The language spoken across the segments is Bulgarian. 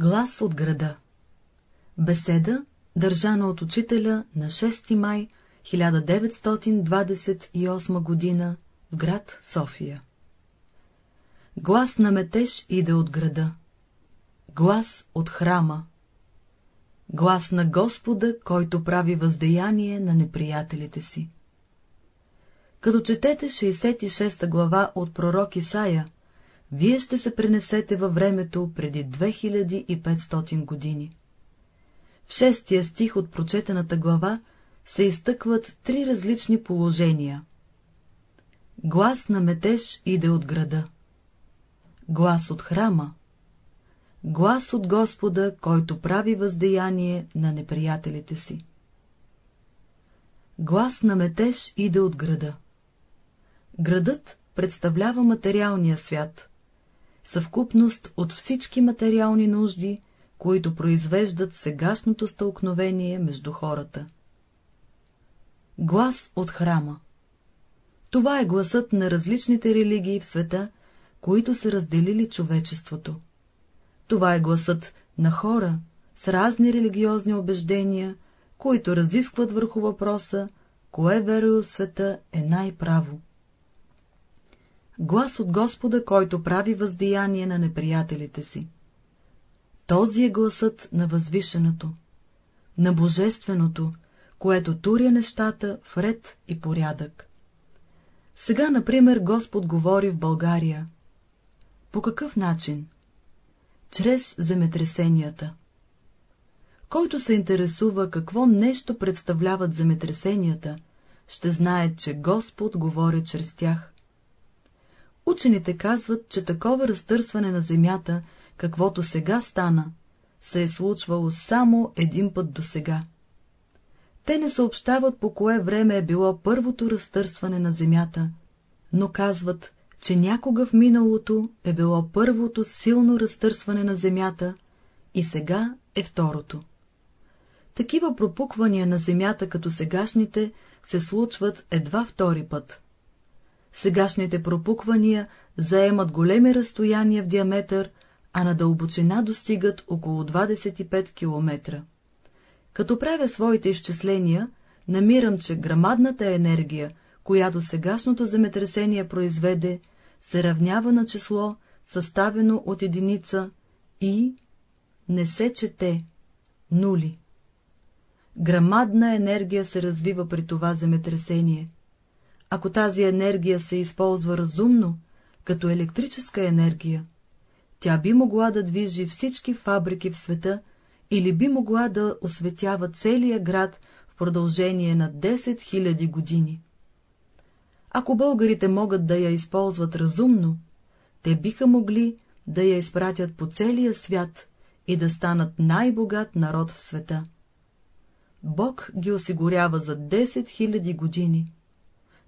Глас от града Беседа, държана от учителя на 6 май 1928 година в град София. Глас на метеж иде от града. Глас от храма. Глас на Господа, който прави въздеяние на неприятелите си. Като четете 66 глава от пророк Исаия, вие ще се пренесете във времето преди 2500 години. В шестия стих от прочетената глава се изтъкват три различни положения. Глас на метеж иде от града. Глас от храма. Глас от Господа, който прави въздеяние на неприятелите си. Глас на метеж иде от града. Градът представлява материалния свят, съвкупност от всички материални нужди, които произвеждат сегашното стълкновение между хората. Глас от храма Това е гласът на различните религии в света, които са разделили човечеството. Това е гласът на хора с разни религиозни убеждения, които разискват върху въпроса, кое верою в света е най-право глас от Господа, който прави въздеяние на неприятелите си. Този е гласът на възвишеното, на божественото, което туря нещата в ред и порядък. Сега, например, Господ говори в България. По какъв начин? Чрез земетресенията. Който се интересува какво нещо представляват земетресенията, ще знае, че Господ говори чрез тях. Учените казват, че такова разтърсване на земята, каквото сега стана, се е случвало само един път до сега. Те не съобщават по кое време е било първото разтърсване на земята, но казват, че някога в миналото е било първото силно разтърсване на земята и сега е второто. Такива пропуквания на земята като сегашните се случват едва втори път. Сегашните пропуквания заемат големи разстояния в диаметър, а на дълбочина достигат около 25 км. Като правя своите изчисления, намирам, че грамадната енергия, която сегашното земетресение произведе, се равнява на число, съставено от единица и не се чете нули. Грамадна енергия се развива при това земетресение. Ако тази енергия се използва разумно, като електрическа енергия, тя би могла да движи всички фабрики в света или би могла да осветява целия град в продължение на 10 000 години. Ако българите могат да я използват разумно, те биха могли да я изпратят по целия свят и да станат най-богат народ в света. Бог ги осигурява за 10 000 години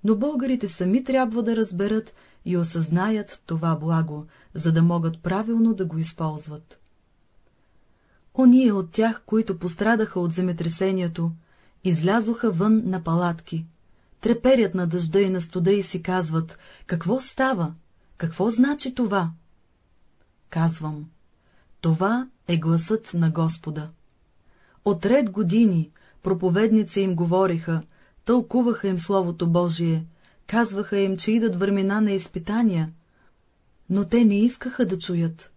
но българите сами трябва да разберат и осъзнаят това благо, за да могат правилно да го използват. Ония от тях, които пострадаха от земетресението, излязоха вън на палатки, треперят на дъжда и на студа и си казват, какво става, какво значи това? Казвам, това е гласът на Господа. От ред години проповедници им говориха, тълкуваха им Словото Божие, казваха им, че идат времена на изпитания, но те не искаха да чуят.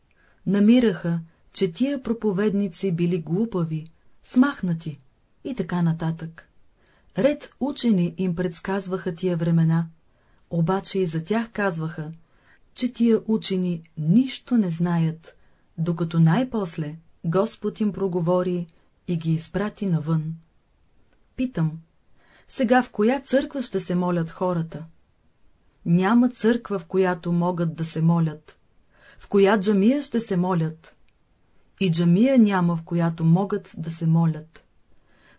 Намираха, че тия проповедници били глупави, смахнати и така нататък. Ред учени им предсказваха тия времена, обаче и за тях казваха, че тия учени нищо не знаят, докато най-после Господ им проговори и ги изпрати навън. Питам, сега в коя църква ще се молят хората? Няма църква, в която могат да се молят. В коя джамия ще се молят? И джамия няма, в която могат да се молят.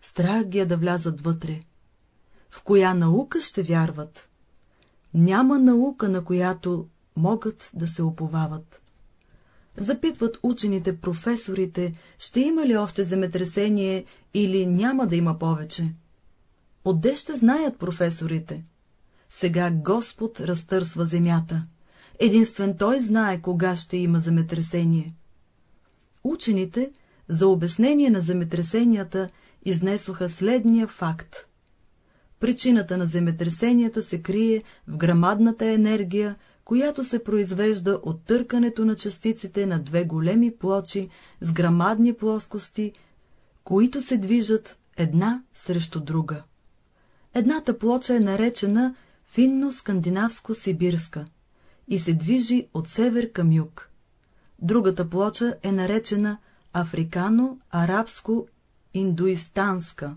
Страх ги е да влязат вътре. В коя наука ще вярват? Няма наука, на която могат да се оповават. Запитват учените, професорите, ще има ли още земетресение или няма да има повече. Отде ще знаят професорите? Сега Господ разтърсва земята. Единствен Той знае, кога ще има земетресение. Учените за обяснение на земетресенията изнесоха следния факт. Причината на земетресенията се крие в грамадната енергия, която се произвежда от търкането на частиците на две големи плочи с грамадни плоскости, които се движат една срещу друга. Едната плоча е наречена финно-скандинавско-сибирска и се движи от север към юг. Другата плоча е наречена африкано-арабско-индуистанска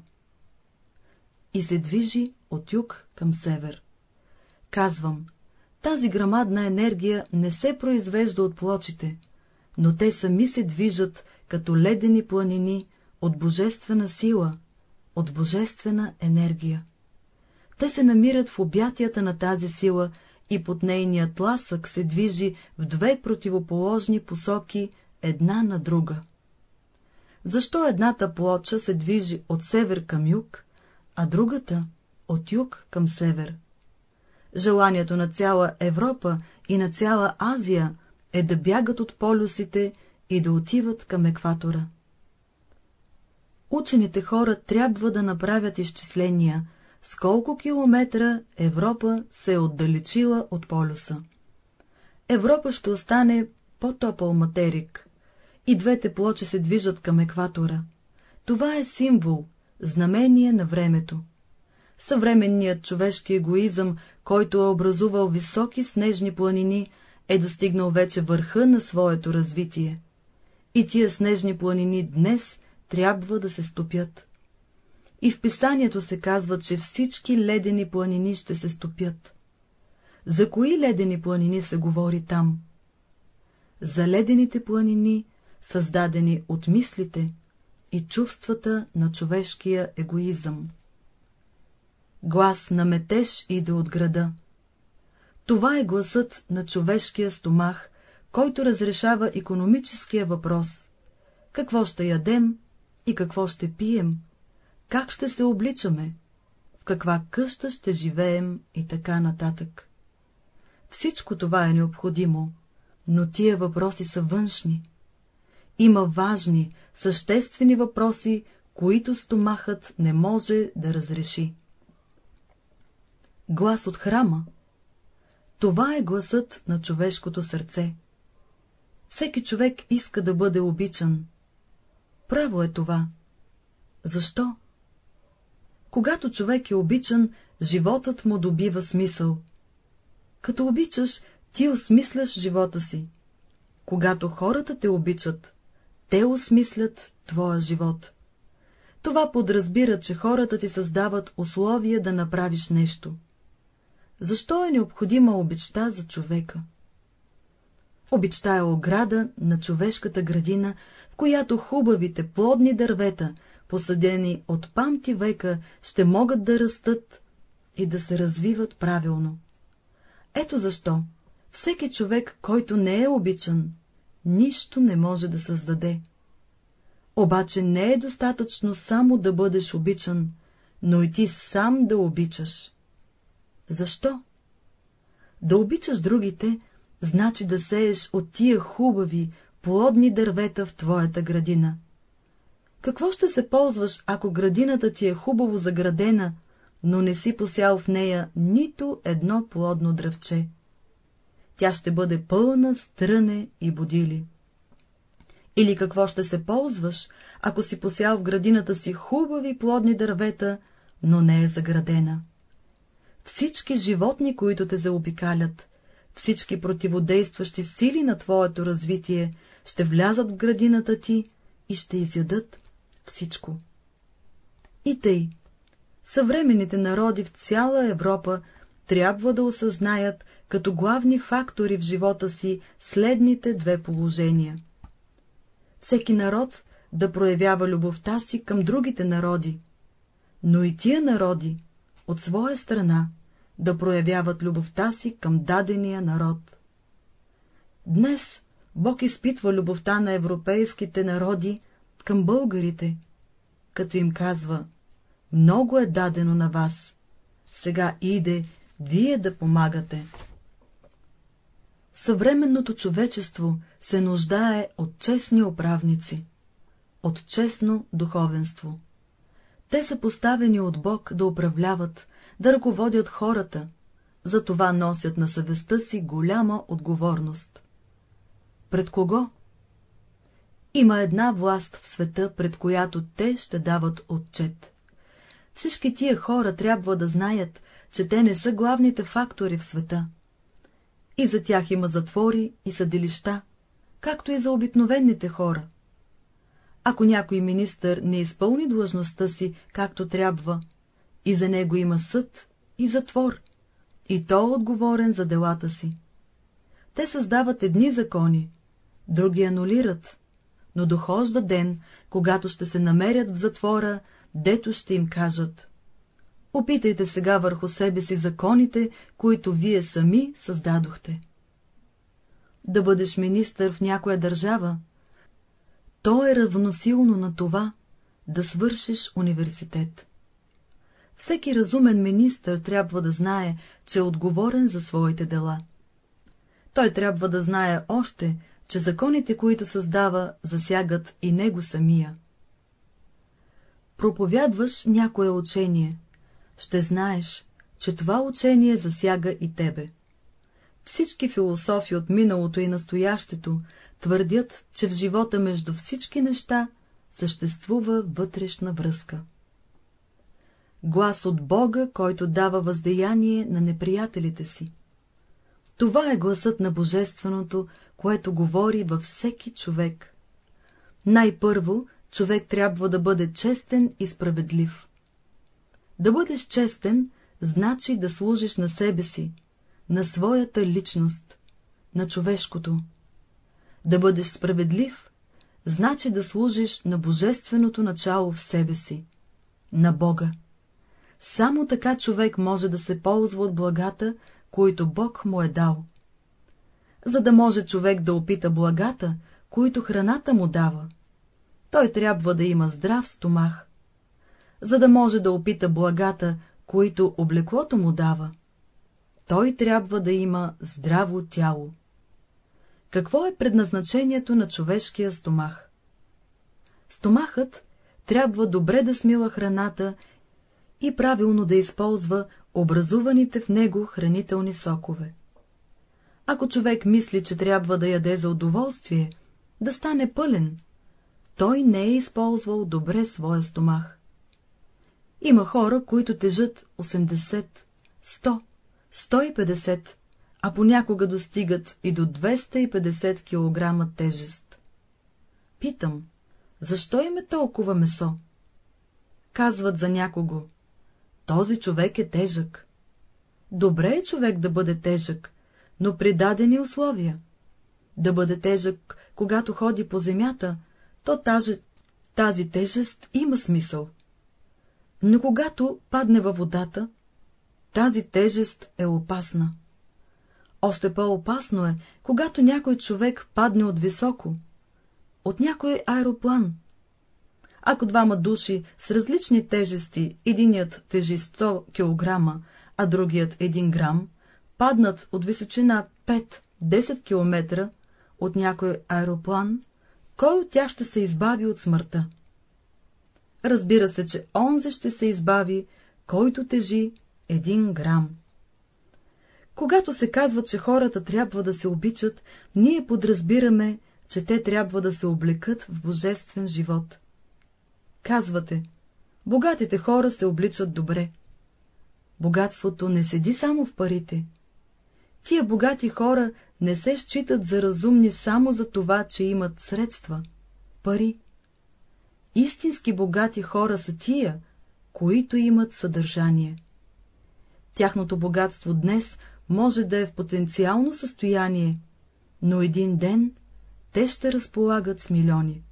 и се движи от юг към север. Казвам, тази грамадна енергия не се произвежда от плочите, но те сами се движат като ледени планини от божествена сила, от божествена енергия. Те се намират в обятията на тази сила и под нейния тласък се движи в две противоположни посоки една на друга. Защо едната плоча се движи от север към юг, а другата от юг към север? Желанието на цяла Европа и на цяла Азия е да бягат от полюсите и да отиват към екватора. Учените хора трябва да направят изчисления, с колко километра Европа се е отдалечила от полюса. Европа ще остане по-топъл материк, и двете плочи се движат към екватора. Това е символ, знамение на времето. Съвременният човешки егоизъм, който е образувал високи снежни планини, е достигнал вече върха на своето развитие. И тия снежни планини днес трябва да се стопят. И в писанието се казва, че всички ледени планини ще се стопят. За кои ледени планини се говори там? За ледените планини, създадени от мислите и чувствата на човешкия егоизъм. Глас на метеж иде от града. Това е гласът на човешкия стомах, който разрешава економическия въпрос. Какво ще ядем и какво ще пием, как ще се обличаме, в каква къща ще живеем и така нататък. Всичко това е необходимо, но тия въпроси са външни. Има важни, съществени въпроси, които стомахът не може да разреши. Глас от храма Това е гласът на човешкото сърце. Всеки човек иска да бъде обичан. Право е това. Защо? Когато човек е обичан, животът му добива смисъл. Като обичаш, ти осмисляш живота си. Когато хората те обичат, те осмислят твоя живот. Това подразбира, че хората ти създават условия да направиш нещо. Защо е необходима обичта за човека? Обичта е ограда на човешката градина, в която хубавите плодни дървета, посадени от памти века, ще могат да растат и да се развиват правилно. Ето защо всеки човек, който не е обичан, нищо не може да създаде. Обаче не е достатъчно само да бъдеш обичан, но и ти сам да обичаш. Защо? Да обичаш другите, значи да сееш от тия хубави, плодни дървета в твоята градина. Какво ще се ползваш, ако градината ти е хубаво заградена, но не си посял в нея нито едно плодно дръвче? Тя ще бъде пълна с тръне и будили. Или какво ще се ползваш, ако си посял в градината си хубави плодни дървета, но не е заградена? Всички животни, които те заобикалят, всички противодействащи сили на твоето развитие, ще влязат в градината ти и ще изядат всичко. И тъй, съвременните народи в цяла Европа трябва да осъзнаят като главни фактори в живота си следните две положения. Всеки народ да проявява любовта си към другите народи, но и тия народи, от своя страна, да проявяват любовта си към дадения народ. Днес Бог изпитва любовта на европейските народи към българите, като им казва — много е дадено на вас, сега иде вие да помагате. Съвременното човечество се нуждае от честни управници, от честно духовенство. Те са поставени от Бог да управляват, да ръководят хората, затова носят на съвестта си голяма отговорност. Пред кого? Има една власт в света, пред която те ще дават отчет. Всички тия хора трябва да знаят, че те не са главните фактори в света. И за тях има затвори и съдилища, както и за обикновените хора. Ако някой министър не изпълни длъжността си, както трябва, и за него има съд и затвор, и то отговорен за делата си. Те създават едни закони, други анулират, но дохожда ден, когато ще се намерят в затвора, дето ще им кажат. Опитайте сега върху себе си законите, които вие сами създадохте. Да бъдеш министър в някоя държава, то е равносилно на това да свършиш университет. Всеки разумен министър трябва да знае, че е отговорен за своите дела. Той трябва да знае още, че законите, които създава, засягат и него самия. Проповядваш някое учение, ще знаеш, че това учение засяга и тебе. Всички философи от миналото и настоящето твърдят, че в живота между всички неща съществува вътрешна връзка. Глас от Бога, който дава въздеяние на неприятелите си. Това е гласът на Божественото, което говори във всеки човек. Най-първо, човек трябва да бъде честен и справедлив. Да бъдеш честен, значи да служиш на себе си, на своята личност, на човешкото. Да бъдеш справедлив, значи да служиш на божественото начало в себе си, на Бога. Само така човек може да се ползва от благата, които Бог му е дал. За да може човек да опита благата, които храната му дава, той трябва да има здрав стомах. За да може да опита благата, които облеклото му дава, той трябва да има здраво тяло. Какво е предназначението на човешкия стомах? Стомахът трябва добре да смила храната и правилно да използва образуваните в него хранителни сокове. Ако човек мисли, че трябва да яде за удоволствие, да стане пълен, той не е използвал добре своя стомах. Има хора, които тежат 80, 100, 150, а понякога достигат и до 250 кг тежест. Питам, защо им е толкова месо? Казват за някого, този човек е тежък. Добре е човек да бъде тежък, но при дадени условия. Да бъде тежък, когато ходи по земята, то тази, тази тежест има смисъл. Но когато падне във водата, тази тежест е опасна. Още по-опасно е, когато някой човек падне от високо, от някой аероплан. Ако двама души с различни тежести, единият тежи 100 кг, а другият 1 грам, паднат от височина 5-10 км от някой аероплан, кой от тях ще се избави от смъртта? Разбира се, че онзе ще се избави, който тежи един грам. Когато се казва, че хората трябва да се обичат, ние подразбираме, че те трябва да се облекат в божествен живот. Казвате, богатите хора се обличат добре. Богатството не седи само в парите. Тия богати хора не се считат за разумни само за това, че имат средства, пари. Истински богати хора са тия, които имат съдържание. Тяхното богатство днес може да е в потенциално състояние, но един ден те ще разполагат с милиони.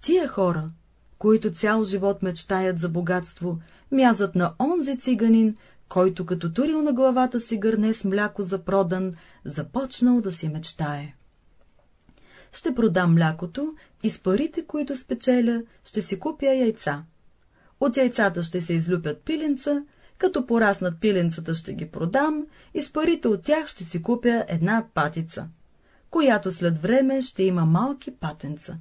Тия хора, които цял живот мечтаят за богатство, мязат на онзи циганин, който като турил на главата си гърне с мляко за продан, започнал да си мечтае. Ще продам млякото и с парите, които спечеля, ще си купя яйца. От яйцата ще се излюпят пиленца, Като пораснат пиленцата ще ги продам и с парите от тях ще си купя една патица, която след време ще има малки патенца.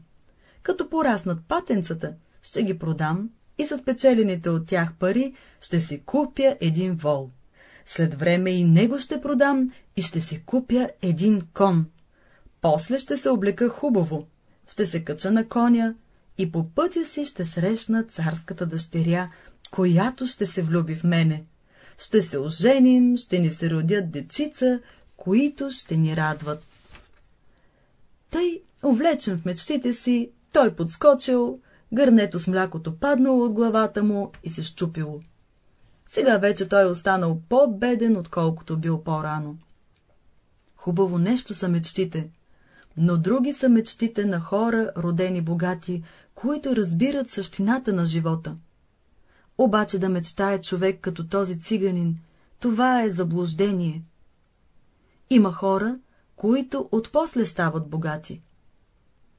Като пораснат патенцата, ще ги продам и с печелените от тях пари ще си купя един вол. След време и него ще продам и ще си купя един кон. После ще се облека хубаво, ще се кача на коня и по пътя си ще срещна царската дъщеря, която ще се влюби в мене. Ще се оженим, ще ни се родят дечица, които ще ни радват. Тъй, увлечен в мечтите си, той подскочил, гърнето с млякото паднало от главата му и се щупило. Сега вече той е останал по-беден, отколкото бил по-рано. Хубаво нещо са мечтите, но други са мечтите на хора, родени богати, които разбират същината на живота. Обаче да мечтае човек като този циганин, това е заблуждение. Има хора, които отпосле стават богати,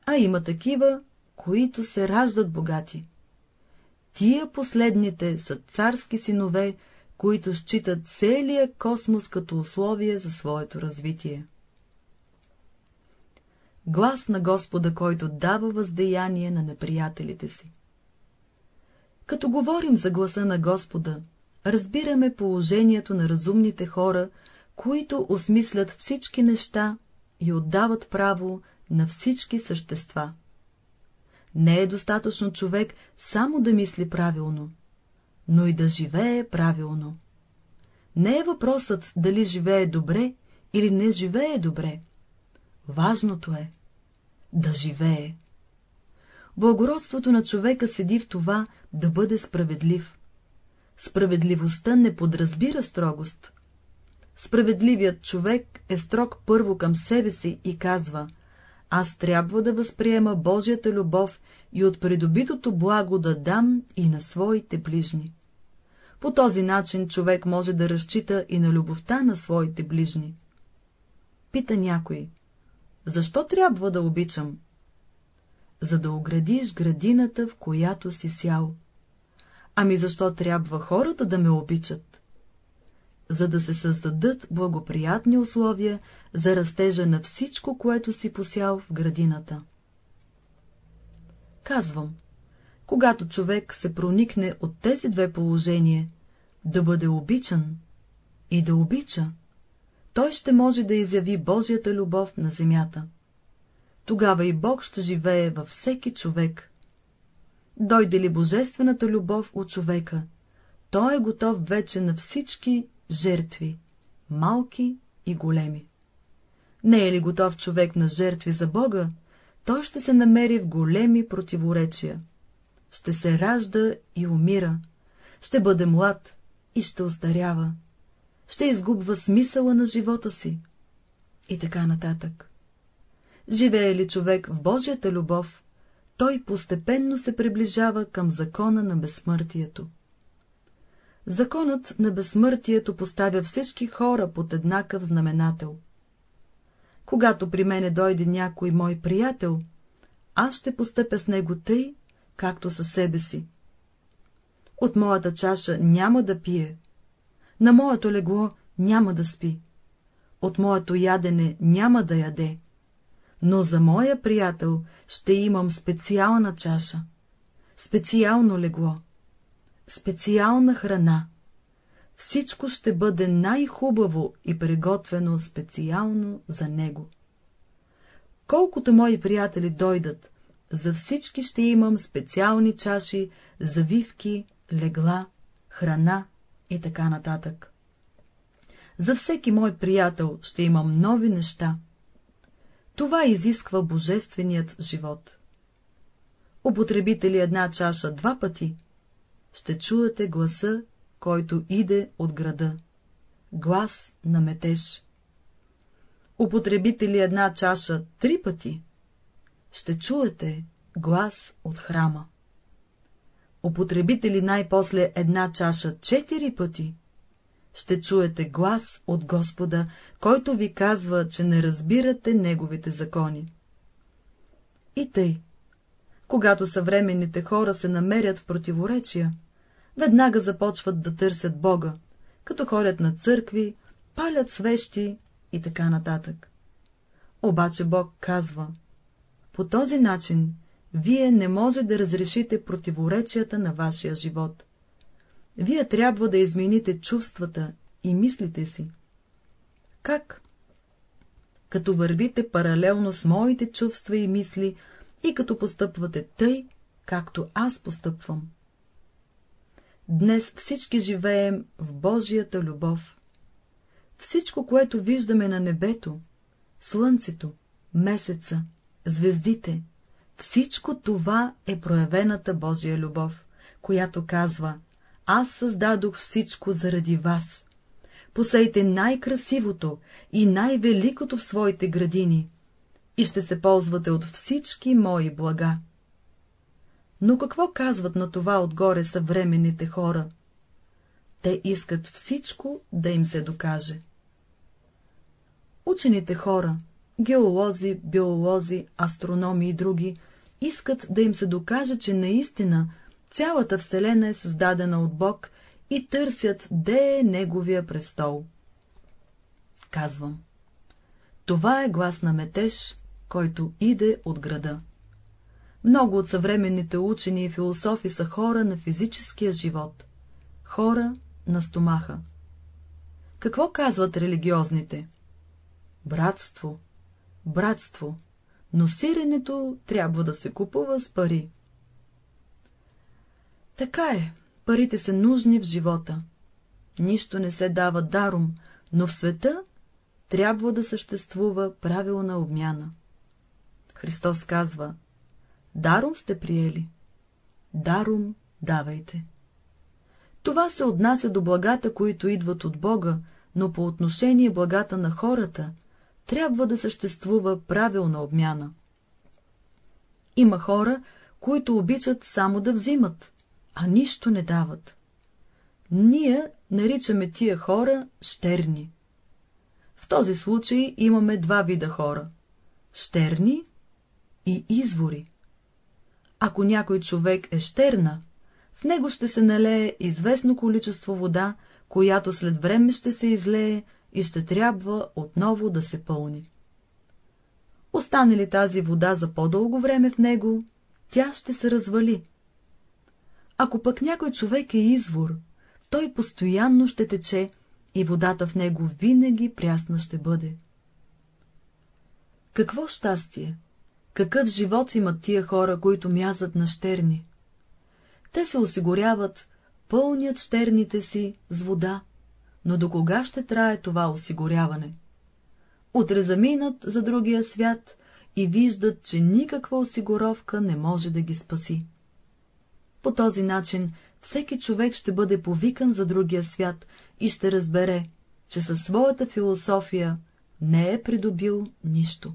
а има такива, които се раждат богати. Тия последните са царски синове, които считат целия космос като условие за своето развитие. Глас на Господа, който дава въздеяние на неприятелите си. Като говорим за гласа на Господа, разбираме положението на разумните хора, които осмислят всички неща и отдават право на всички същества. Не е достатъчно човек само да мисли правилно, но и да живее правилно. Не е въпросът дали живее добре или не живее добре. Важното е да живее. Благородството на човека седи в това да бъде справедлив. Справедливостта не подразбира строгост. Справедливият човек е строг първо към себе си и казва аз трябва да възприема Божията любов и от придобитото благо да дам и на своите ближни. По този начин човек може да разчита и на любовта на своите ближни. Пита някой, защо трябва да обичам? За да оградиш градината, в която си сял. Ами защо трябва хората да ме обичат? За да се създадат благоприятни условия за растежа на всичко, което си посял в градината. Казвам, когато човек се проникне от тези две положения, да бъде обичан и да обича, той ще може да изяви Божията любов на земята. Тогава и Бог ще живее във всеки човек. Дойде ли Божествената любов от човека, той е готов вече на всички жертви, малки и големи. Не е ли готов човек на жертви за Бога, той ще се намери в големи противоречия. Ще се ражда и умира, ще бъде млад и ще остарява, ще изгубва смисъла на живота си и така нататък. Живее ли човек в Божията любов, той постепенно се приближава към закона на безсмъртието. Законът на безсмъртието поставя всички хора под еднакъв знаменател. Когато при мене дойде някой мой приятел, аз ще постъпя с него тъй, както със себе си. От моята чаша няма да пие, на моето легло няма да спи, от моето ядене няма да яде, но за моя приятел ще имам специална чаша, специално легло, специална храна. Всичко ще бъде най-хубаво и приготвено специално за него. Колкото мои приятели дойдат, за всички ще имам специални чаши, завивки, легла, храна и така нататък. За всеки мой приятел ще имам нови неща. Това изисква божественият живот. Употребите ли една чаша два пъти, ще чуете гласа, който иде от града. Глас на метеж. Употребите ли една чаша три пъти, ще чуете глас от храма. Употребите ли най-после една чаша четири пъти, ще чуете глас от Господа, който ви казва, че не разбирате Неговите закони. И тъй, когато съвременните хора се намерят в противоречия, веднага започват да търсят Бога, като ходят на църкви, палят свещи и така нататък. Обаче Бог казва, по този начин вие не може да разрешите противоречията на вашия живот. Вие трябва да измените чувствата и мислите си. Как? Като вървите паралелно с моите чувства и мисли и като постъпвате тъй, както аз постъпвам. Днес всички живеем в Божията любов. Всичко, което виждаме на небето, слънцето, месеца, звездите, всичко това е проявената Божия любов, която казва Аз създадох всичко заради вас. Посейте най-красивото и най-великото в своите градини и ще се ползвате от всички мои блага. Но какво казват на това отгоре съвременните хора? Те искат всичко да им се докаже. Учените хора, геолози, биолози, астрономи и други, искат да им се докаже, че наистина цялата Вселена е създадена от Бог и търсят, де е Неговия престол. Казвам. Това е глас на метеж, който иде от града. Много от съвременните учени и философи са хора на физическия живот, хора на стомаха. Какво казват религиозните? Братство, братство, но сиренето трябва да се купува с пари. Така е, парите са нужни в живота. Нищо не се дава даром, но в света трябва да съществува правилна обмяна. Христос казва, даром сте приели, даром давайте. Това се отнася до благата, които идват от Бога, но по отношение благата на хората трябва да съществува правилна обмяна. Има хора, които обичат само да взимат, а нищо не дават. Ние наричаме тия хора щерни. В този случай имаме два вида хора — щерни и извори. Ако някой човек е щерна, в него ще се налее известно количество вода, която след време ще се излее и ще трябва отново да се пълни. Остане ли тази вода за по-дълго време в него, тя ще се развали. Ако пък някой човек е извор, той постоянно ще тече и водата в него винаги прясна ще бъде. Какво щастие! Какъв живот имат тия хора, които мязат на щерни? Те се осигуряват, пълнят щерните си с вода, но до кога ще трае това осигуряване? Утре заминат за другия свят и виждат, че никаква осигуровка не може да ги спаси. По този начин всеки човек ще бъде повикан за другия свят и ще разбере, че със своята философия не е придобил нищо.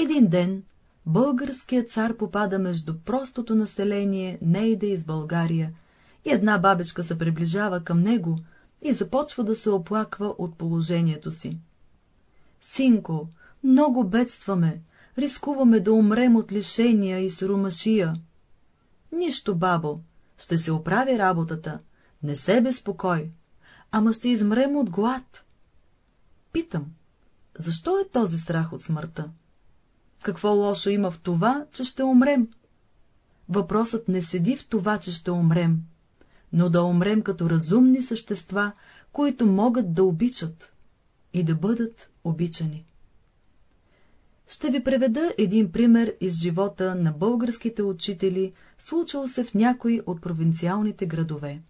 Един ден българският цар попада между простото население Нейде из България и една бабечка се приближава към него и започва да се оплаква от положението си. Синко, много бедстваме, рискуваме да умрем от лишения и сиромашия. Нищо, бабо, ще се оправи работата, не се безпокой, ама ще измрем от глад. Питам, защо е този страх от смъртта? Какво лошо има в това, че ще умрем? Въпросът не седи в това, че ще умрем, но да умрем като разумни същества, които могат да обичат и да бъдат обичани. Ще ви преведа един пример из живота на българските учители, случил се в някой от провинциалните градове.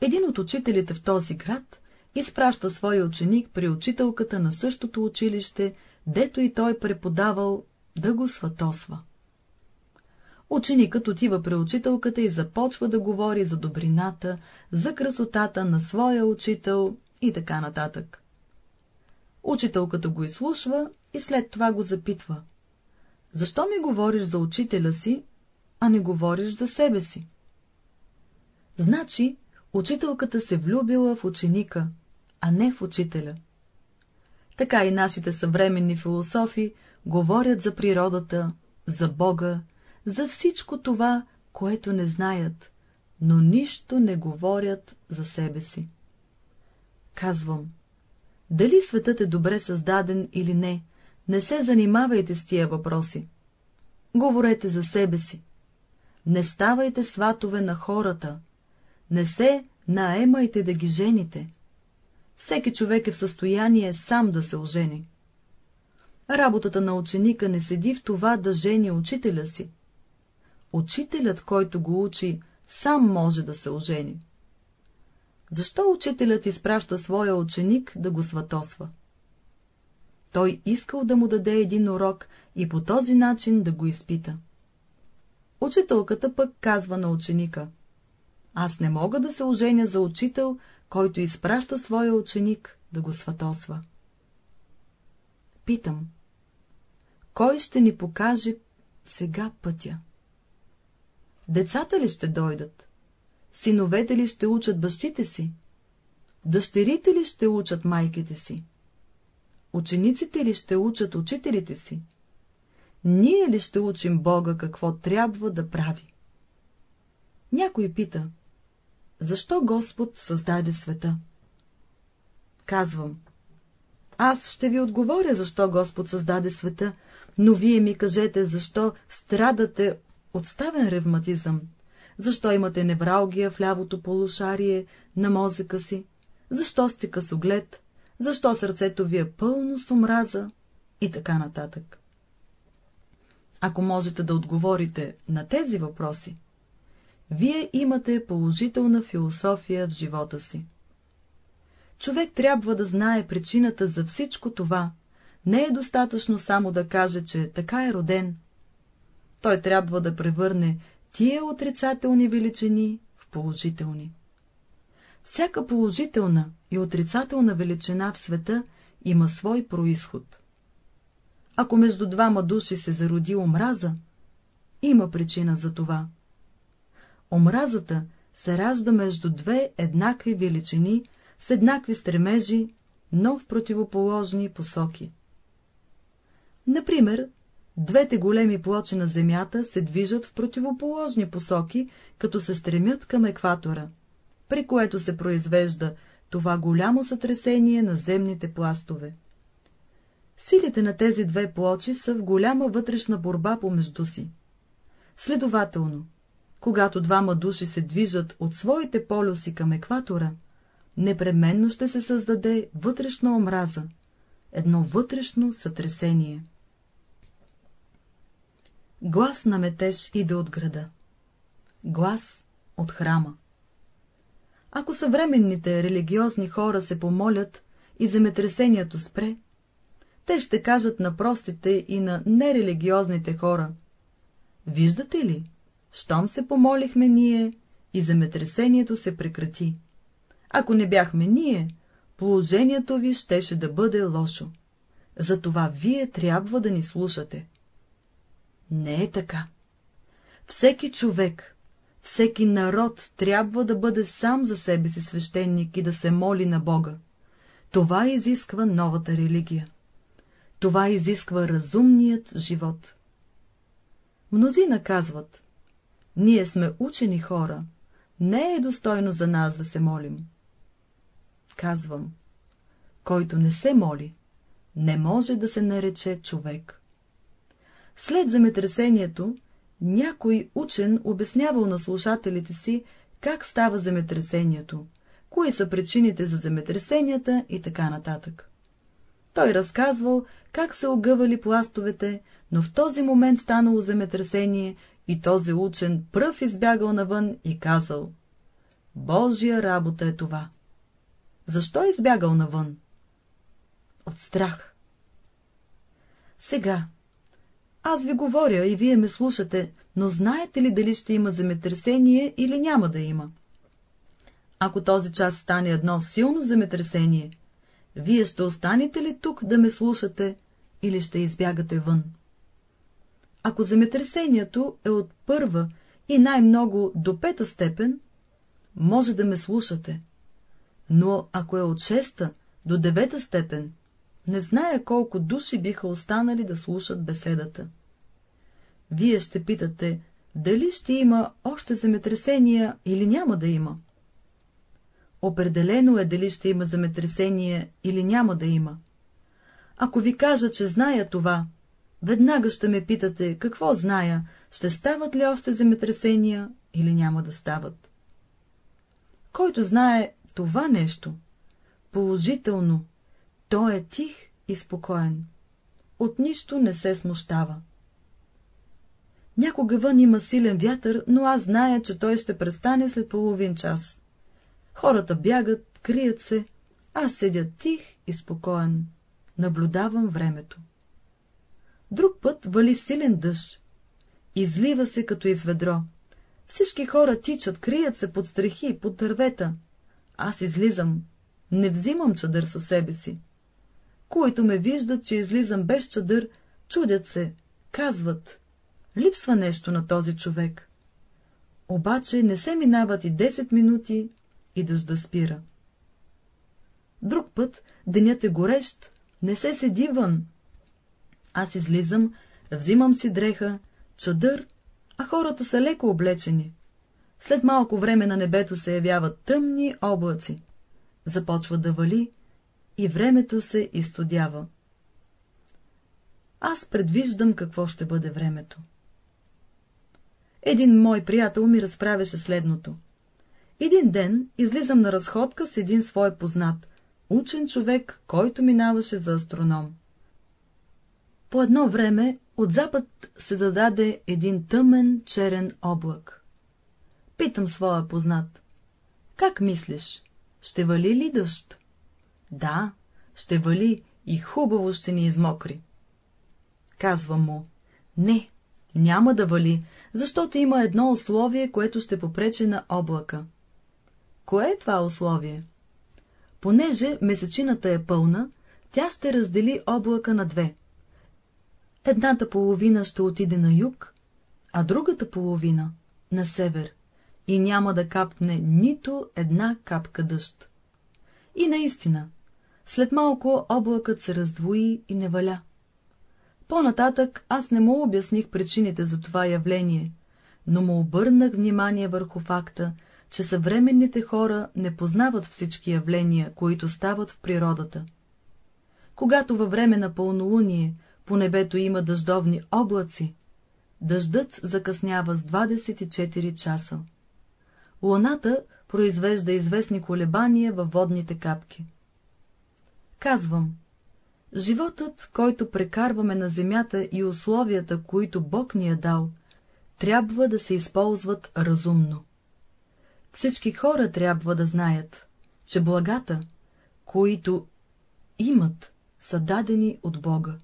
Един от учителите в този град изпраща своя ученик при учителката на същото училище, дето и той преподавал, да го сватосва. Ученикът отива при учителката и започва да говори за добрината, за красотата на своя учител и така нататък. Учителката го изслушва и след това го запитва. Защо ми говориш за учителя си, а не говориш за себе си? Значи, учителката се влюбила в ученика, а не в учителя. Така и нашите съвременни философи говорят за природата, за Бога, за всичко това, което не знаят, но нищо не говорят за себе си. Казвам, дали светът е добре създаден или не, не се занимавайте с тия въпроси. Говорете за себе си. Не ставайте сватове на хората. Не се наемайте да ги жените. Всеки човек е в състояние сам да се ожени. Работата на ученика не седи в това да жени учителя си. Учителят, който го учи, сам може да се ожени. Защо учителят изпраща своя ученик да го сватосва? Той искал да му даде един урок и по този начин да го изпита. Учителката пък казва на ученика. Аз не мога да се оженя за учител, който изпраща своя ученик да го сватосва. Питам. Кой ще ни покаже сега пътя? Децата ли ще дойдат? Синовете ли ще учат бащите си? Дъщерите ли ще учат майките си? Учениците ли ще учат учителите си? Ние ли ще учим Бога какво трябва да прави? Някой пита, защо Господ създаде света? Казвам, аз ще ви отговоря, защо Господ създаде света, но вие ми кажете, защо страдате от ревматизъм, защо имате невралгия в лявото полушарие на мозъка си, защо сте късоглед, защо сърцето ви е пълно с омраза и така нататък. Ако можете да отговорите на тези въпроси, вие имате положителна философия в живота си. Човек трябва да знае причината за всичко това. Не е достатъчно само да каже, че така е роден. Той трябва да превърне тия отрицателни величини в положителни. Всяка положителна и отрицателна величина в света има свой происход. Ако между двама души се зароди омраза, има причина за това. Омразата се ражда между две еднакви величини с еднакви стремежи, но в противоположни посоки. Например, двете големи плочи на Земята се движат в противоположни посоки, като се стремят към екватора, при което се произвежда това голямо сътресение на земните пластове. Силите на тези две плочи са в голяма вътрешна борба помежду си. Следователно, когато двама души се движат от своите полюси към екватора, непременно ще се създаде вътрешна омраза, едно вътрешно сътресение. Глас на метеж иде от града. Глас от храма. Ако съвременните религиозни хора се помолят и земетресението спре, те ще кажат на простите и на нерелигиозните хора. Виждате ли, щом се помолихме ние и земетресението се прекрати. Ако не бяхме ние, положението ви щеше да бъде лошо. Затова вие трябва да ни слушате. Не е така. Всеки човек, всеки народ трябва да бъде сам за себе си свещеник и да се моли на Бога. Това изисква новата религия. Това изисква разумният живот. Мнозина казват, ние сме учени хора, не е достойно за нас да се молим. Казвам, който не се моли, не може да се нарече човек. След земетресението, някой учен обяснявал на слушателите си, как става земетресението, кои са причините за земетресенията и така нататък. Той разказвал, как се огъвали пластовете, но в този момент станало земетресение и този учен пръв избягал навън и казал — Божия работа е това. Защо е избягал навън? От страх. Сега, аз ви говоря и вие ме слушате, но знаете ли дали ще има земетресение или няма да има? Ако този час стане едно силно земетресение, вие ще останете ли тук да ме слушате или ще избягате вън? Ако земетресението е от първа и най-много до пета степен, може да ме слушате, но ако е от шеста до девета степен, не зная колко души биха останали да слушат беседата. Вие ще питате, дали ще има още земетресения или няма да има. Определено е дали ще има земетресение или няма да има. Ако ви кажа, че зная това, веднага ще ме питате, какво зная, ще стават ли още земетресения или няма да стават. Който знае това нещо, положително, той е тих и спокоен. От нищо не се смущава. Някога вън има силен вятър, но аз зная, че той ще престане след половин час. Хората бягат, крият се, аз седя тих и спокоен, наблюдавам времето. Друг път вали силен дъжд, излива се като из ведро. Всички хора тичат, крият се под стрехи, под дървета. Аз излизам, не взимам чадър със себе си. Които ме виждат, че излизам без чадър, чудят се, казват, липсва нещо на този човек. Обаче не се минават и 10 минути и дъжда спира. Друг път денят е горещ, не се седи вън. Аз излизам, взимам си дреха, чадър, а хората са леко облечени. След малко време на небето се явяват тъмни облаци. Започва да вали и времето се изтодява. Аз предвиждам какво ще бъде времето. Един мой приятел ми разправяше следното. Един ден излизам на разходка с един свой познат, учен човек, който минаваше за астроном. По едно време от запад се зададе един тъмен черен облак. Питам своя познат. Как мислиш, ще вали ли дъжд? Да, ще вали и хубаво ще ни измокри. Казвам му. Не, няма да вали, защото има едно условие, което ще попречи на облака. Кое е това условие? Понеже месечината е пълна, тя ще раздели облака на две. Едната половина ще отиде на юг, а другата половина — на север, и няма да капне нито една капка дъжд. И наистина, след малко облакът се раздвои и не валя. По-нататък аз не му обясних причините за това явление, но му обърнах внимание върху факта, че съвременните хора не познават всички явления, които стават в природата. Когато във време на пълнолуние по небето има дъждовни облаци, дъждът закъснява с 24 часа. Луната произвежда известни колебания във водните капки. Казвам, животът, който прекарваме на земята и условията, които Бог ни е дал, трябва да се използват разумно. Всички хора трябва да знаят, че благата, които имат, са дадени от Бога.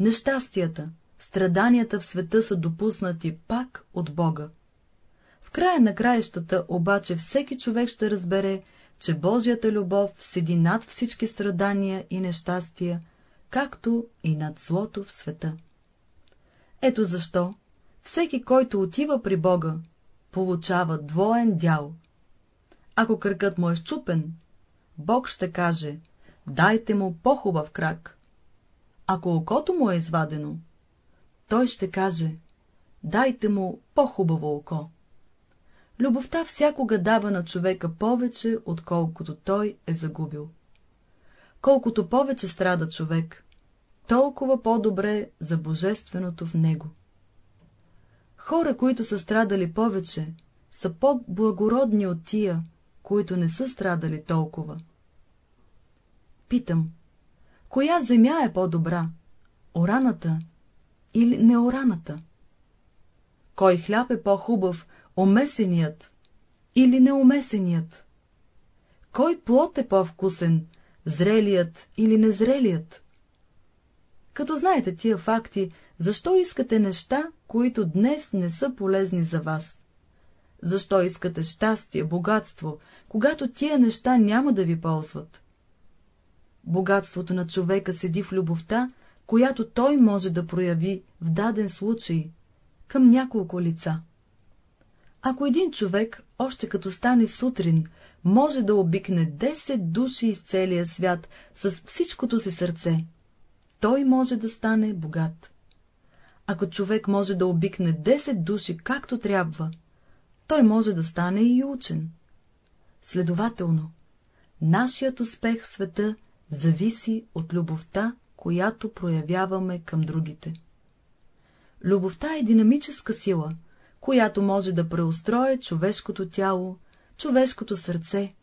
Нещастията, страданията в света са допуснати пак от Бога. В края на краищата обаче всеки човек ще разбере, че Божията любов седи над всички страдания и нещастия, както и над злото в света. Ето защо всеки, който отива при Бога, получава двоен дял. Ако кръкът му е щупен, Бог ще каже, дайте му по-хубав крак. Ако окото му е извадено, той ще каже, дайте му по-хубаво око. Любовта всякога дава на човека повече, отколкото той е загубил. Колкото повече страда човек, толкова по-добре за божественото в него. Хора, които са страдали повече, са по-благородни от тия, които не са страдали толкова. Питам, коя земя е по-добра, ораната или неораната? Кой хляб е по-хубав, омесеният или неумесеният? Кой плод е по-вкусен, зрелият или незрелият? Като знаете тия факти, защо искате неща, които днес не са полезни за вас? Защо искате щастие, богатство, когато тия неща няма да ви ползват? Богатството на човека седи в любовта, която той може да прояви в даден случай към няколко лица. Ако един човек, още като стане сутрин, може да обикне 10 души из целия свят с всичкото си сърце, той може да стане богат. Ако човек може да обикне 10 души както трябва, той може да стане и учен. Следователно, нашият успех в света зависи от любовта, която проявяваме към другите. Любовта е динамическа сила, която може да преустроя човешкото тяло, човешкото сърце,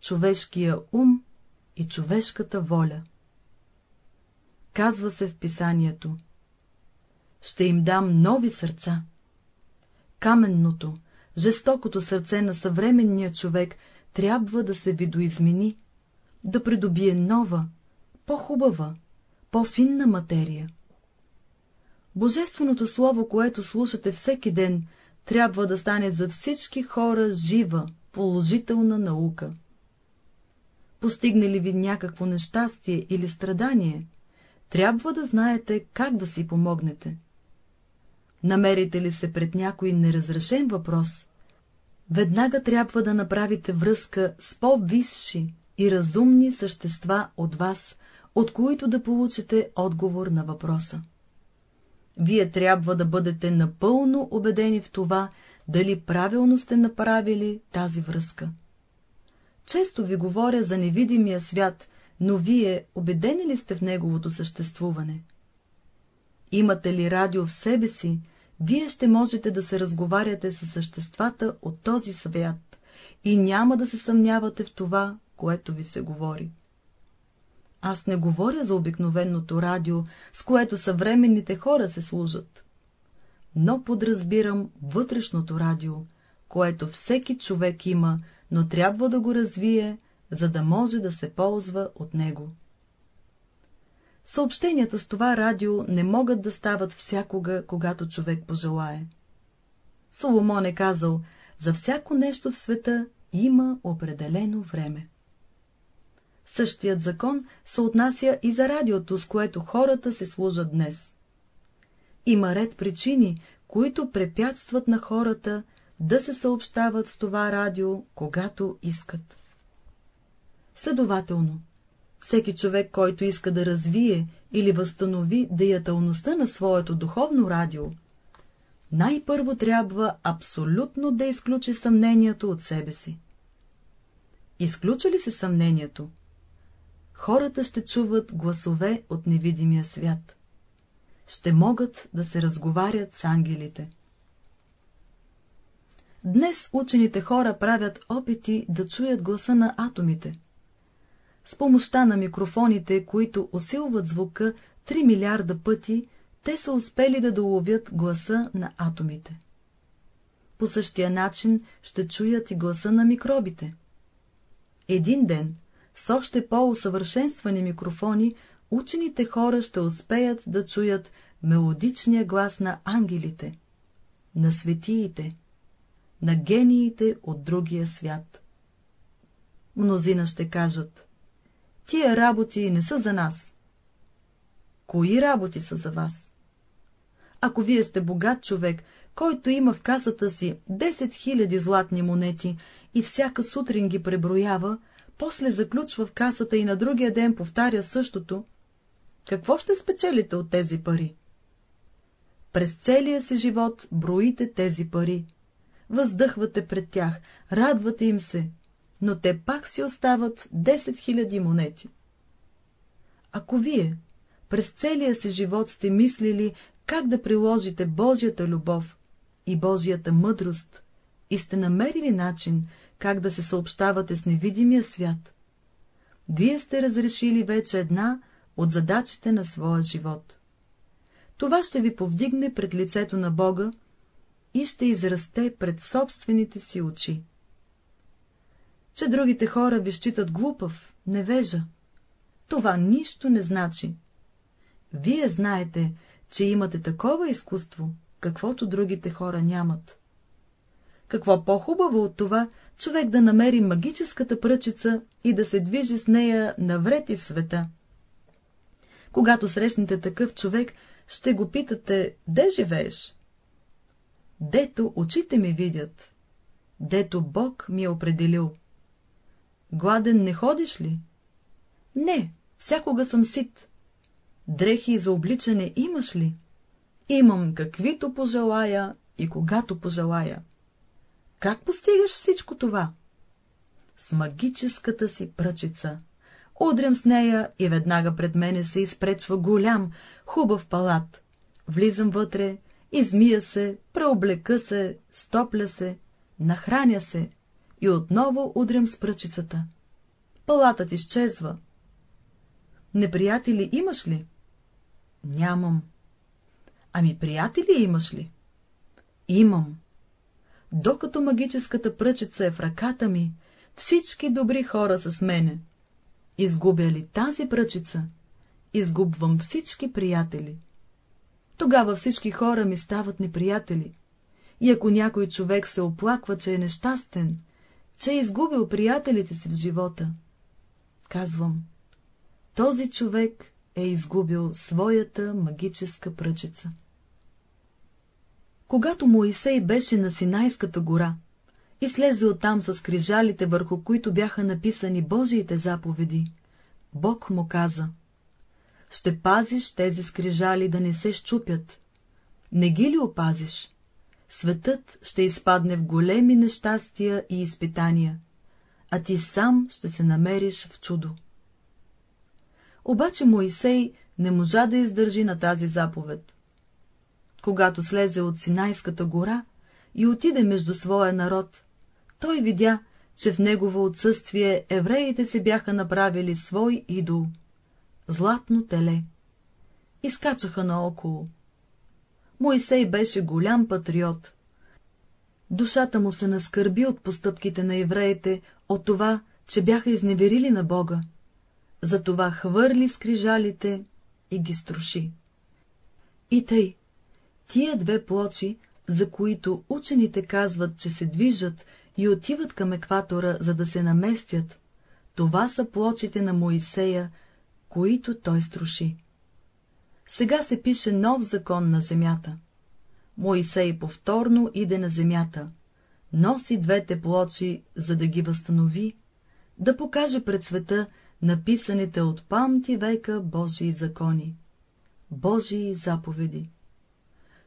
човешкия ум и човешката воля. Казва се в писанието Ще им дам нови сърца. Каменното, жестокото сърце на съвременния човек трябва да се видоизмени, да придобие нова, по-хубава, по-финна материя. Божественото слово, което слушате всеки ден, трябва да стане за всички хора жива, положителна наука. Постигне ли ви някакво нещастие или страдание, трябва да знаете как да си помогнете. Намерите ли се пред някой неразрешен въпрос, веднага трябва да направите връзка с по-висши и разумни същества от вас, от които да получите отговор на въпроса. Вие трябва да бъдете напълно убедени в това, дали правилно сте направили тази връзка. Често ви говоря за невидимия свят, но вие убедени ли сте в неговото съществуване? Имате ли радио в себе си, вие ще можете да се разговаряте с съществата от този свят и няма да се съмнявате в това, което ви се говори. Аз не говоря за обикновеното радио, с което съвременните хора се служат, но подразбирам вътрешното радио, което всеки човек има, но трябва да го развие, за да може да се ползва от него. Съобщенията с това радио не могат да стават всякога, когато човек пожелае. Соломон е казал, за всяко нещо в света има определено време. Същият закон се отнася и за радиото, с което хората се служат днес. Има ред причини, които препятстват на хората да се съобщават с това радио, когато искат. Следователно, всеки човек, който иска да развие или възстанови деятелността на своето духовно радио, най-първо трябва абсолютно да изключи съмнението от себе си. Изключи ли се съмнението? Хората ще чуват гласове от невидимия свят. Ще могат да се разговарят с ангелите. Днес учените хора правят опити да чуят гласа на атомите. С помощта на микрофоните, които усилват звука 3 милиарда пъти, те са успели да доловят гласа на атомите. По същия начин ще чуят и гласа на микробите. Един ден, с още по-усъвършенствани микрофони, учените хора ще успеят да чуят мелодичния глас на ангелите, на светиите, на гениите от другия свят. Мнозина ще кажат, тия работи не са за нас. Кои работи са за вас? Ако вие сте богат човек, който има в касата си 10 000 златни монети и всяка сутрин ги преброява, после заключва в касата и на другия ден повтаря същото, какво ще спечелите от тези пари? През целия си живот броите тези пари, въздъхвате пред тях, радвате им се, но те пак си остават 10 000 монети. Ако вие през целия си живот сте мислили как да приложите Божията любов и Божията мъдрост и сте намерили начин как да се съобщавате с невидимия свят, вие сте разрешили вече една от задачите на своя живот. Това ще ви повдигне пред лицето на Бога и ще израсте пред собствените си очи. Че другите хора ви считат глупав, невежа, това нищо не значи. Вие знаете, че имате такова изкуство, каквото другите хора нямат. Какво по-хубаво от това, човек да намери магическата пръчица и да се движи с нея навред из света? Когато срещнете такъв човек, ще го питате, де живееш? Дето очите ми видят, дето Бог ми е определил. Гладен не ходиш ли? Не, всякога съм сит. Дрехи за обличане имаш ли? Имам каквито пожелая и когато пожелая. Как постигаш всичко това? С магическата си пръчица. Удрям с нея и веднага пред мене се изпречва голям, хубав палат. Влизам вътре, измия се, преоблека се, стопля се, нахраня се и отново удрям с пръчицата. Палатът изчезва. Неприятели имаш ли? Нямам. Ами приятели имаш ли? Имам. Докато магическата пръчица е в ръката ми, всички добри хора са с мене. Изгубя ли тази пръчица, изгубвам всички приятели. Тогава всички хора ми стават неприятели. И ако някой човек се оплаква, че е нещастен, че е изгубил приятелите си в живота, казвам, този човек е изгубил своята магическа пръчица. Когато Моисей беше на Синайската гора и слезе оттам с крижалите, върху които бяха написани Божиите заповеди, Бог му каза — ще пазиш тези скрижали да не се щупят. Не ги ли опазиш? Светът ще изпадне в големи нещастия и изпитания, а ти сам ще се намериш в чудо. Обаче Моисей не можа да издържи на тази заповед. Когато слезе от Синайската гора и отиде между своя народ, той видя, че в негово отсъствие евреите се бяха направили свой идол — златно теле. Изкачаха наоколо. Моисей беше голям патриот. Душата му се наскърби от постъпките на евреите, от това, че бяха изневерили на Бога. Затова хвърли скрижалите и ги струши. И тъй, тия две плочи, за които учените казват, че се движат и отиват към екватора, за да се наместят, това са плочите на Моисея, които той струши. Сега се пише нов закон на земята. Моисей повторно иде на земята, носи двете плочи, за да ги възстанови, да покаже пред света написаните от памти века Божии закони, Божии заповеди.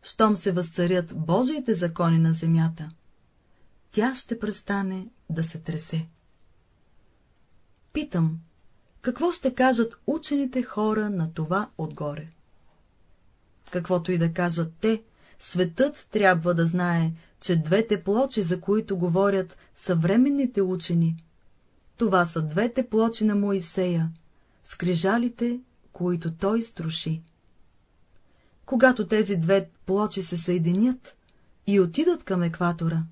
Щом се възцарят Божиите закони на земята, тя ще престане да се тресе. Питам, какво ще кажат учените хора на това отгоре? Каквото и да кажат те, светът трябва да знае, че двете плочи, за които говорят съвременните учени, това са двете плочи на Моисея, скрижалите, които той струши. Когато тези две плочи се съединят и отидат към екватора,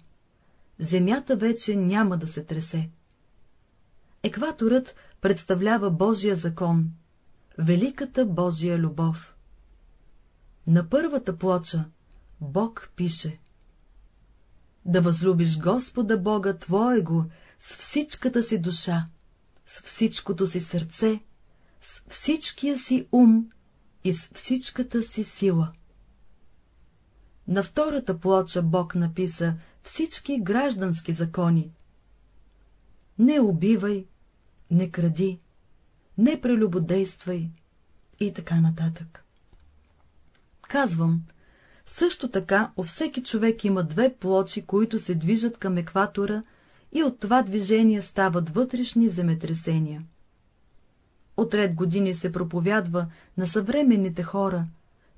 земята вече няма да се тресе. Екваторът представлява Божия закон, великата Божия любов. На първата плоча Бог пише Да възлюбиш Господа Бога Твоего с всичката си душа, с всичкото си сърце, с всичкия си ум и с всичката си сила. На втората плоча Бог написа всички граждански закони. Не убивай, не кради, не прелюбодействай и така нататък. Казвам, също така у всеки човек има две плочи, които се движат към екватора и от това движение стават вътрешни земетресения. От ред години се проповядва на съвременните хора,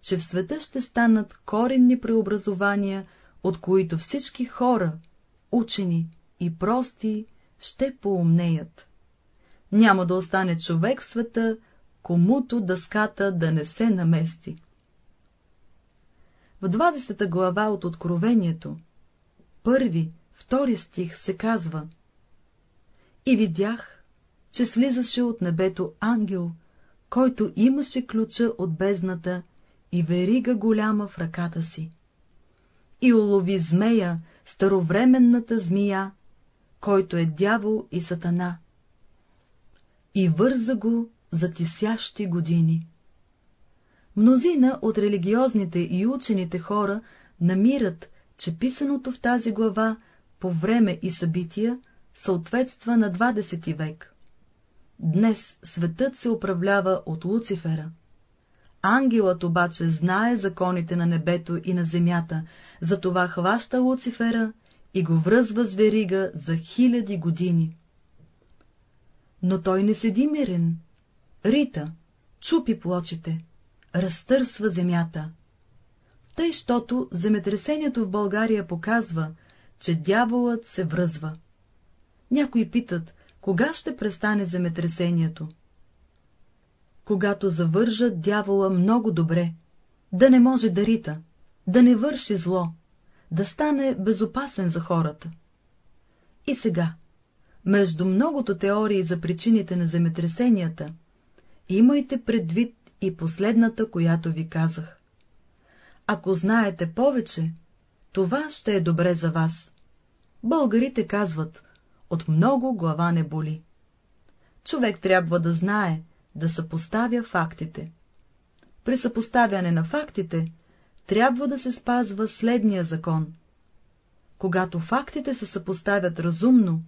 че в света ще станат коренни преобразования, от които всички хора, учени и прости, ще поумнеят. Няма да остане човек в света, комуто дъската да не се намести. В 20 глава от Откровението, първи, втори стих се казва И видях, че слизаше от небето ангел, който имаше ключа от бездната и верига голяма в ръката си. И улови змея, старовременната змия, който е дявол и сатана. И върза го за тисящи години. Мнозина от религиозните и учените хора намират, че писаното в тази глава по време и събития съответства на 20 век. Днес светът се управлява от Луцифера, Ангелът обаче знае законите на небето и на земята, затова хваща Луцифера и го връзва с верига за хиляди години. Но той не седи мирен. Рита, чупи плочите, разтърсва земята. Тъй, щото земетресението в България показва, че дяволът се връзва. Някои питат, кога ще престане земетресението? Когато завържат дявола много добре, да не може да рита, да не върши зло, да стане безопасен за хората. И сега, между многото теории за причините на земетресенията, имайте предвид и последната, която ви казах. Ако знаете повече, това ще е добре за вас. Българите казват, от много глава не боли. Човек трябва да знае, да съпоставя фактите. При съпоставяне на фактите трябва да се спазва следния закон. Когато фактите се съпоставят разумно,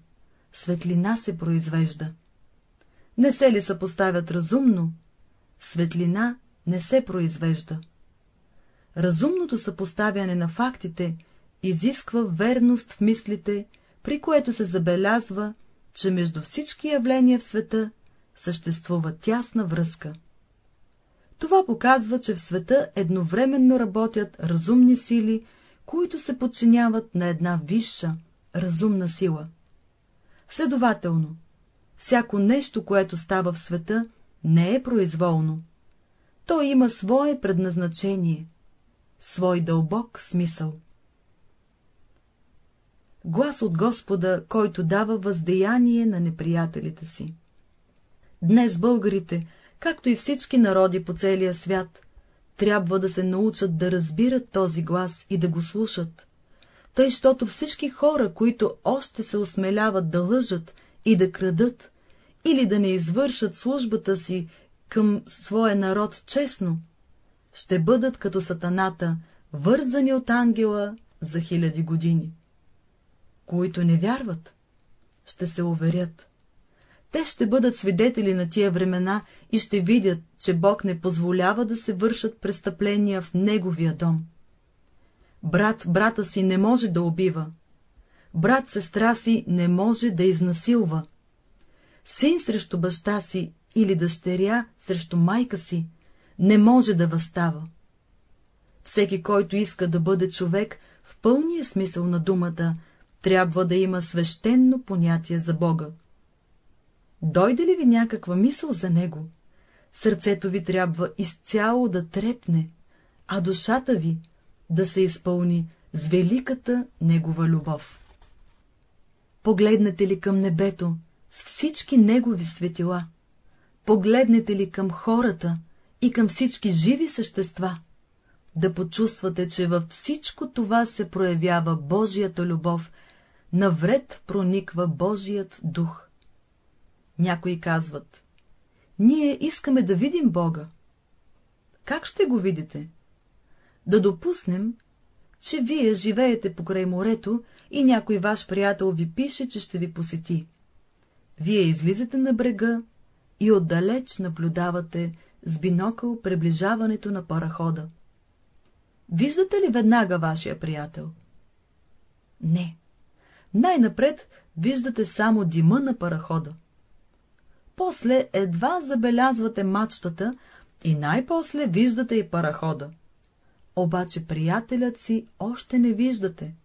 светлина се произвежда. Не се ли съпоставят разумно, светлина не се произвежда. Разумното съпоставяне на фактите изисква верност в мислите, при което се забелязва, че между всички явления в света съществува тясна връзка. Това показва, че в света едновременно работят разумни сили, които се подчиняват на една висша, разумна сила. Следователно, всяко нещо, което става в света, не е произволно. То има свое предназначение, свой дълбок смисъл. Глас от Господа, който дава въздеяние на неприятелите си. Днес българите, както и всички народи по целия свят, трябва да се научат да разбират този глас и да го слушат, тъй, щото всички хора, които още се осмеляват да лъжат и да крадат, или да не извършат службата си към своя народ честно, ще бъдат като сатаната, вързани от ангела за хиляди години. Които не вярват, ще се уверят. Те ще бъдат свидетели на тия времена и ще видят, че Бог не позволява да се вършат престъпления в Неговия дом. Брат брата си не може да убива. Брат сестра си не може да изнасилва. Син срещу баща си или дъщеря срещу майка си не може да възстава. Всеки, който иска да бъде човек в пълния смисъл на думата, трябва да има свещенно понятие за Бога. Дойде ли ви някаква мисъл за него, сърцето ви трябва изцяло да трепне, а душата ви да се изпълни с великата негова любов. Погледнете ли към небето с всички негови светила, погледнете ли към хората и към всички живи същества, да почувствате, че във всичко това се проявява Божията любов, навред прониква Божият дух. Някои казват, ние искаме да видим Бога. Как ще го видите? Да допуснем, че вие живеете покрай морето и някой ваш приятел ви пише, че ще ви посети. Вие излизате на брега и отдалеч наблюдавате с бинокъл приближаването на парахода. Виждате ли веднага вашия приятел? Не. Най-напред виждате само дима на парахода. После едва забелязвате мачтата и най-после виждате и парахода. Обаче приятелят си още не виждате.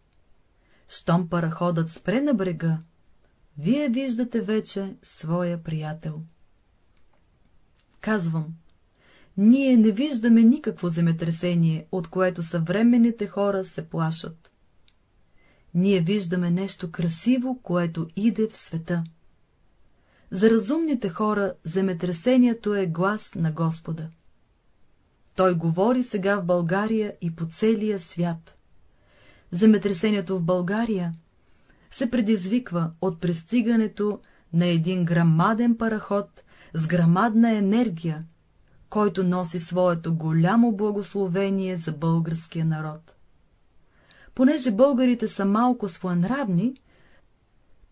Щом параходът спре на брега, вие виждате вече своя приятел. Казвам, ние не виждаме никакво земетресение, от което съвременните хора се плашат. Ние виждаме нещо красиво, което иде в света. За разумните хора земетресението е глас на Господа. Той говори сега в България и по целия свят. Земетресението в България се предизвиква от пристигането на един грамаден параход с грамадна енергия, който носи своето голямо благословение за българския народ. Понеже българите са малко своенравни,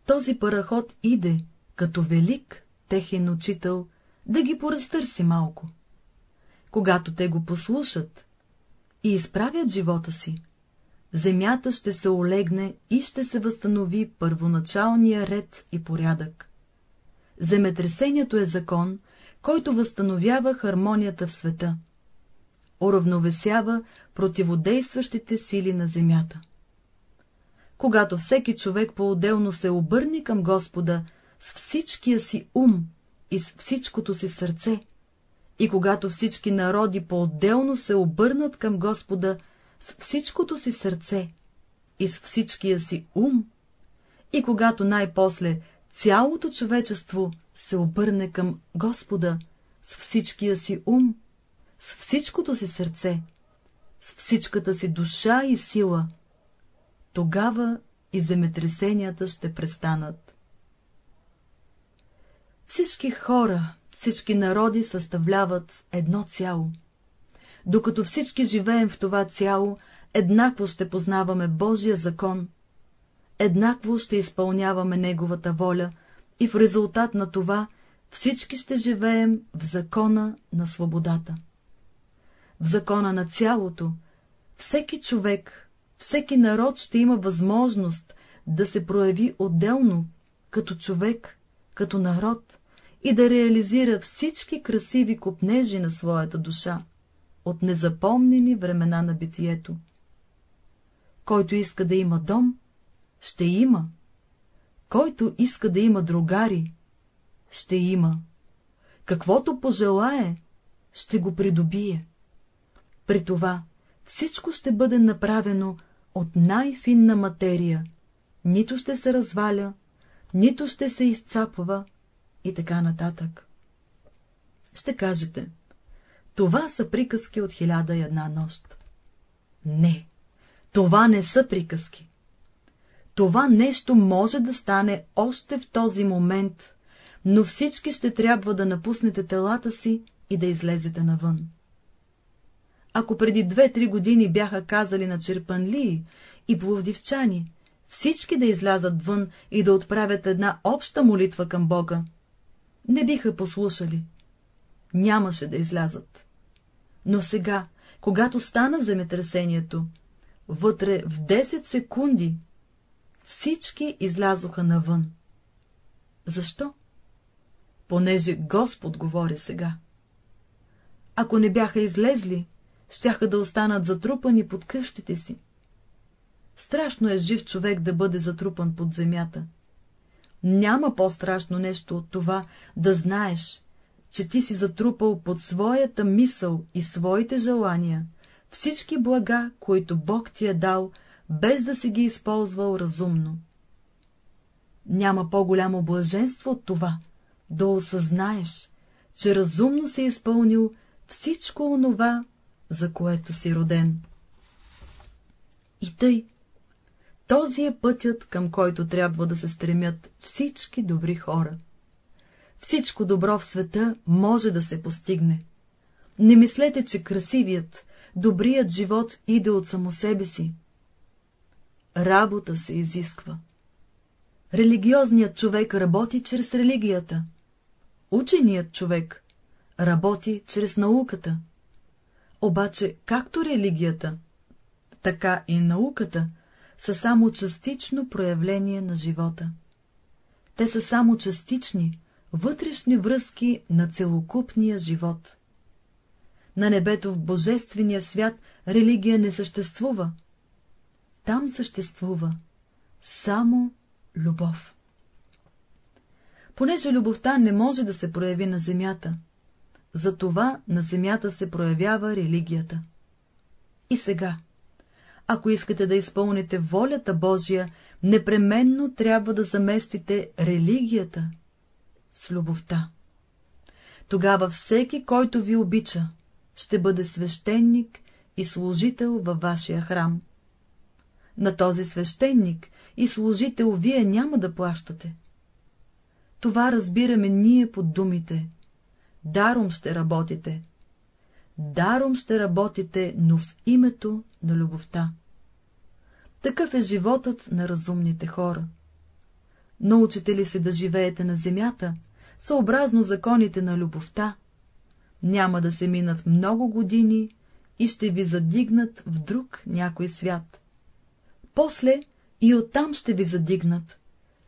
този параход иде, като велик техен учител, да ги поразтърси малко. когато те го послушат и изправят живота си, земята ще се олегне и ще се възстанови първоначалния ред и порядък. Земетресението е закон, който възстановява хармонията в света, уравновесява противодействащите сили на земята. Когато всеки човек по-отделно се обърне към Господа с всичкия си ум и с всичкото си сърце, и когато всички народи по-отделно се обърнат към Господа с всичкото си сърце и с всичкия си ум, и когато най-после цялото човечество се обърне към Господа с всичкия си ум, с всичкото си сърце, с всичката си душа и сила, тогава и земетресенията ще престанат. Всички хора, всички народи съставляват едно цяло. Докато всички живеем в това цяло, еднакво ще познаваме Божия закон, еднакво ще изпълняваме Неговата воля и в резултат на това всички ще живеем в закона на свободата. В закона на цялото, всеки човек, всеки народ ще има възможност да се прояви отделно, като човек, като народ, и да реализира всички красиви купнежи на своята душа от незапомнени времена на битието. Който иска да има дом, ще има. Който иска да има другари, ще има. Каквото пожелае, ще го придобие. При това всичко ще бъде направено от най-финна материя, нито ще се разваля, нито ще се изцапва, и така нататък. Ще кажете, това са приказки от хиляда и една нощ. Не, това не са приказки. Това нещо може да стане още в този момент, но всички ще трябва да напуснете телата си и да излезете навън. Ако преди две-три години бяха казали на черпанлии и пловдивчани, всички да излязат вън и да отправят една обща молитва към Бога, не биха послушали. Нямаше да излязат. Но сега, когато стана земетресението, вътре в 10 секунди всички излязоха навън. Защо? Понеже Господ говори сега. Ако не бяха излезли, щяха да останат затрупани под къщите си. Страшно е жив човек да бъде затрупан под земята. Няма по-страшно нещо от това да знаеш, че ти си затрупал под своята мисъл и своите желания всички блага, които Бог ти е дал, без да си ги използвал разумно. Няма по-голямо блаженство от това, да осъзнаеш, че разумно си изпълнил всичко онова, за което си роден. И тъй, този е пътят, към който трябва да се стремят всички добри хора. Всичко добро в света може да се постигне. Не мислете, че красивият, добрият живот иде от само себе си. Работа се изисква. Религиозният човек работи чрез религията. Ученият човек работи чрез науката. Обаче, както религията, така и науката са само частично проявление на живота. Те са само частични, вътрешни връзки на целокупния живот. На небето в божествения свят религия не съществува. Там съществува само любов. Понеже любовта не може да се прояви на земята, затова на земята се проявява религията. И сега, ако искате да изпълните волята Божия, непременно трябва да заместите религията с любовта. Тогава всеки, който ви обича, ще бъде свещеник и служител във вашия храм. На този свещеник и служител вие няма да плащате. Това разбираме ние под думите. Даром ще работите. Даром ще работите, но в името на любовта. Такъв е животът на разумните хора. Научите ли се да живеете на земята, съобразно законите на любовта, няма да се минат много години и ще ви задигнат в друг някой свят. После и оттам ще ви задигнат.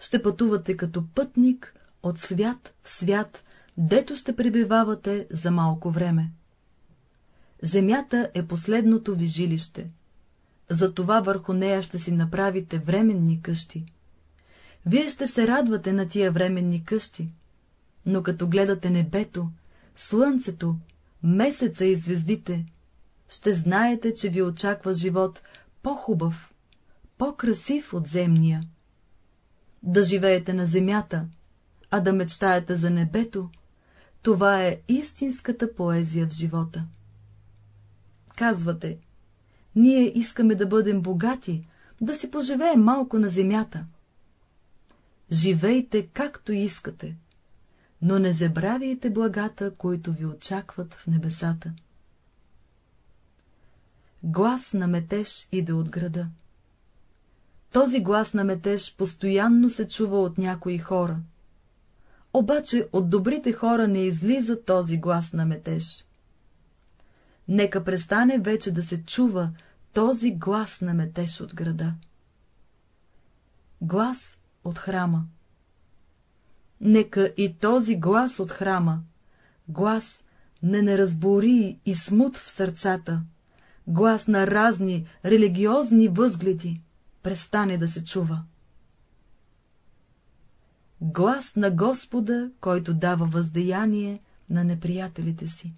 Ще пътувате като пътник от свят в свят, дето ще пребивавате за малко време. Земята е последното ви жилище. Затова върху нея ще си направите временни къщи. Вие ще се радвате на тия временни къщи, но като гледате небето, слънцето, месеца и звездите, ще знаете, че ви очаква живот по-хубав, по-красив от земния. Да живеете на земята, а да мечтаете за небето, това е истинската поезия в живота. Казвате, ние искаме да бъдем богати, да си поживеем малко на земята. Живейте както искате, но не забравяйте благата, които ви очакват в небесата. Глас на метеж иде от града. Този глас на метеж постоянно се чува от някои хора. Обаче от добрите хора не излиза този глас на метеж. Нека престане вече да се чува този глас на метеж от града. Глас от храма. Нека и този глас от храма, глас на неразбори и смут в сърцата, глас на разни религиозни възгледи, престане да се чува. Глас на Господа, който дава въздеяние на неприятелите си.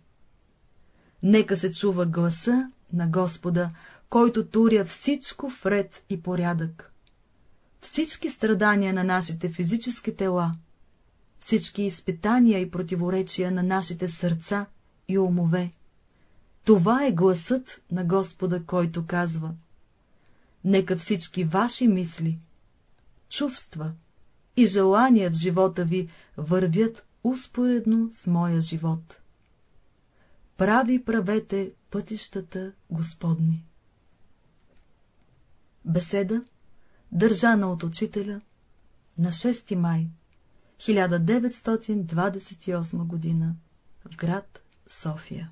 Нека се чува гласа на Господа, който туря всичко в ред и порядък. Всички страдания на нашите физически тела, всички изпитания и противоречия на нашите сърца и умове. Това е гласът на Господа, който казва Нека всички ваши мисли, чувства и желания в живота ви вървят успоредно с моя живот. Прави правете пътищата Господни. Беседа, държана от учителя на 6 май 1928 г. в град София